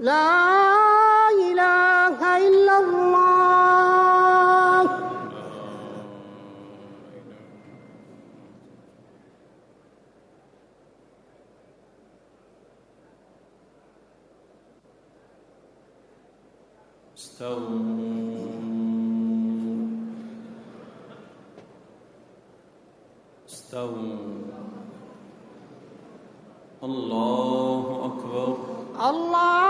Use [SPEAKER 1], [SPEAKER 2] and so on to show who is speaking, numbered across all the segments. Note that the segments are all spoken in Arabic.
[SPEAKER 1] لا إله إلا الله.
[SPEAKER 2] استووا. استووا. الله أكبر.
[SPEAKER 1] الله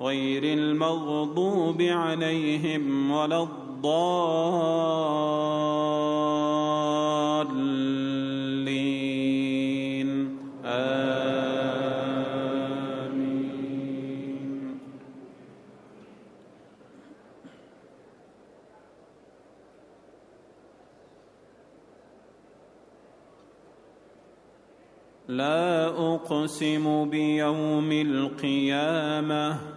[SPEAKER 2] غير المغضوب عليهم ولا الضالين. آمين. لا أقسم بيوم القيامة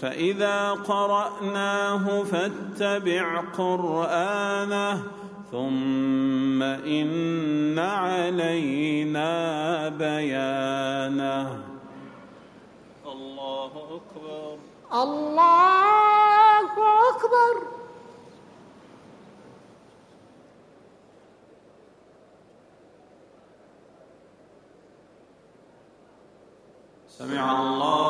[SPEAKER 2] فإذا قرأناه فاتبع قرآنه ثم إن علينا بيانه. الله أكبر.
[SPEAKER 1] الله أكبر.
[SPEAKER 2] سمع الله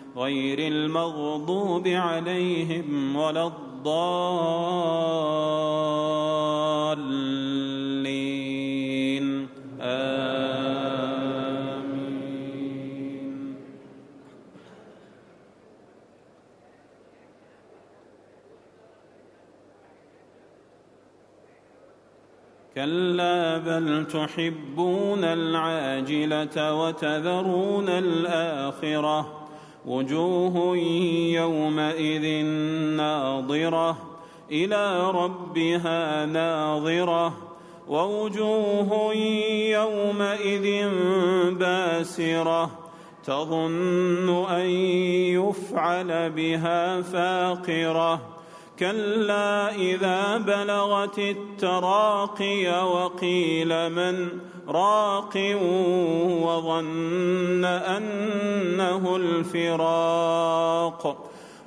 [SPEAKER 2] غير المغضوب عليهم ولا الضالين. آمين. كلا بل تحبون العاجلة وتذرون الآخرة. وجوه يومئذ ناظرة إلى ربها ناظرة ووجوه يومئذ باسرة تظن أن يفعل بها فاقرة كلا إذا بلغت التراقي وقيل من راق وظن أنه الفراق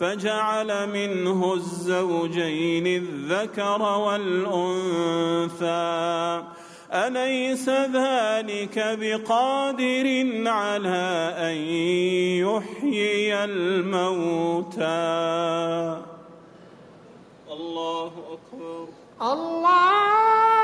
[SPEAKER 2] فجعل منه الزوجين الذكر والأنثى. أليس ذلك بقادر على أن يحيي الموتى؟ الله أكبر.
[SPEAKER 1] الله